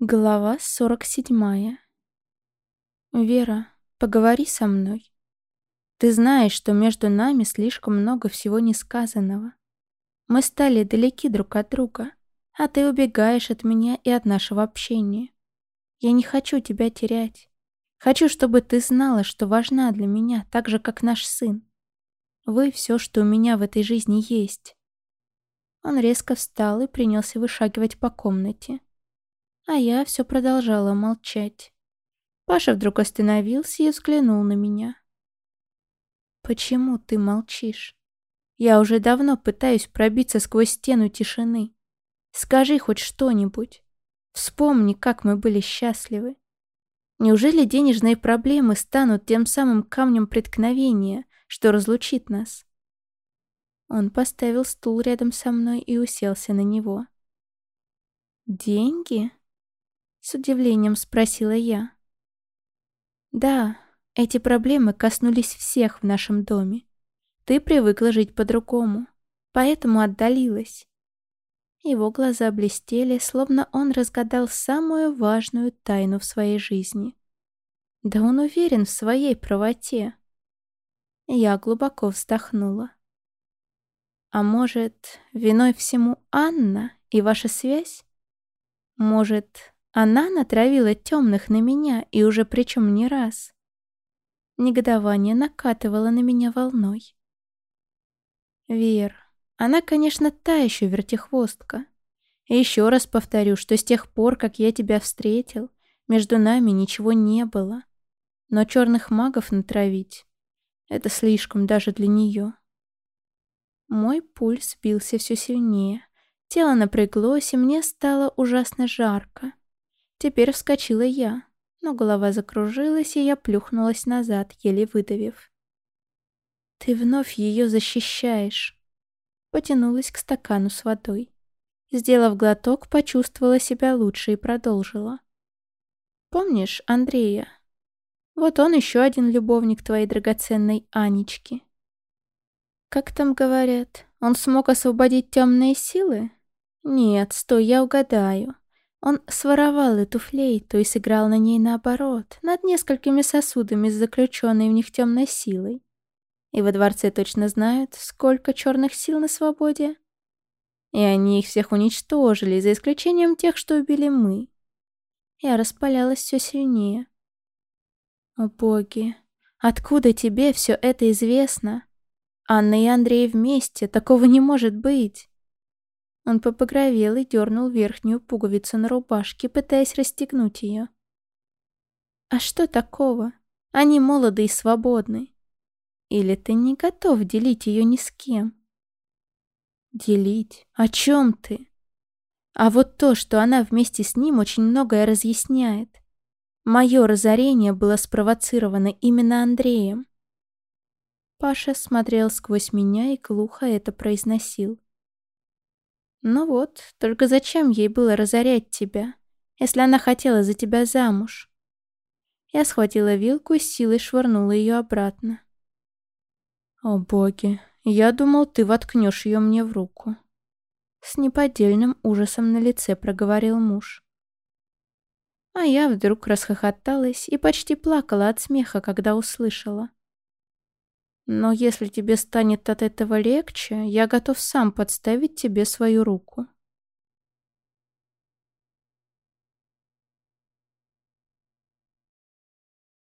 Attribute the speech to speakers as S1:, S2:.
S1: Глава 47. Вера, поговори со мной. Ты знаешь, что между нами слишком много всего несказанного. Мы стали далеки друг от друга, а ты убегаешь от меня и от нашего общения. Я не хочу тебя терять. Хочу, чтобы ты знала, что важна для меня, так же, как наш сын. Вы — все, что у меня в этой жизни есть. Он резко встал и принялся вышагивать по комнате а я все продолжала молчать. Паша вдруг остановился и взглянул на меня. «Почему ты молчишь? Я уже давно пытаюсь пробиться сквозь стену тишины. Скажи хоть что-нибудь. Вспомни, как мы были счастливы. Неужели денежные проблемы станут тем самым камнем преткновения, что разлучит нас?» Он поставил стул рядом со мной и уселся на него. «Деньги?» С удивлением спросила я. Да, эти проблемы коснулись всех в нашем доме. Ты привыкла жить по-другому, поэтому отдалилась. Его глаза блестели, словно он разгадал самую важную тайну в своей жизни. Да он уверен в своей правоте. Я глубоко вздохнула. А может, виной всему Анна и ваша связь? Может, она натравила темных на меня, и уже причем не раз. Негодование накатывало на меня волной. Вер, она, конечно, та еще вертихвостка. Еще раз повторю, что с тех пор, как я тебя встретил, между нами ничего не было. Но черных магов натравить — это слишком даже для нее. Мой пульс бился все сильнее. Тело напряглось, и мне стало ужасно жарко. Теперь вскочила я, но голова закружилась, и я плюхнулась назад, еле выдавив. «Ты вновь ее защищаешь!» Потянулась к стакану с водой. Сделав глоток, почувствовала себя лучше и продолжила. «Помнишь Андрея? Вот он еще один любовник твоей драгоценной Анечки. Как там говорят, он смог освободить темные силы? Нет, стой, я угадаю. Он своровал эту флейту и сыграл на ней наоборот, над несколькими сосудами с заключенной в них темной силой. И во дворце точно знают, сколько черных сил на свободе. И они их всех уничтожили, за исключением тех, что убили мы. Я распалялась все сильнее. О боги, откуда тебе все это известно? Анна и Андрей вместе, такого не может быть. Он попогровел и дернул верхнюю пуговицу на рубашке, пытаясь расстегнуть ее. «А что такого? Они молоды и свободны. Или ты не готов делить ее ни с кем?» «Делить? О чем ты?» «А вот то, что она вместе с ним очень многое разъясняет. Мое разорение было спровоцировано именно Андреем». Паша смотрел сквозь меня и глухо это произносил. Ну вот, только зачем ей было разорять тебя, если она хотела за тебя замуж? Я схватила вилку и с силой швырнула ее обратно. О боги, я думал, ты воткнешь ее мне в руку. С неподдельным ужасом на лице проговорил муж. А я вдруг расхохоталась и почти плакала от смеха, когда услышала. Но если тебе станет от этого легче, я готов сам подставить тебе свою руку.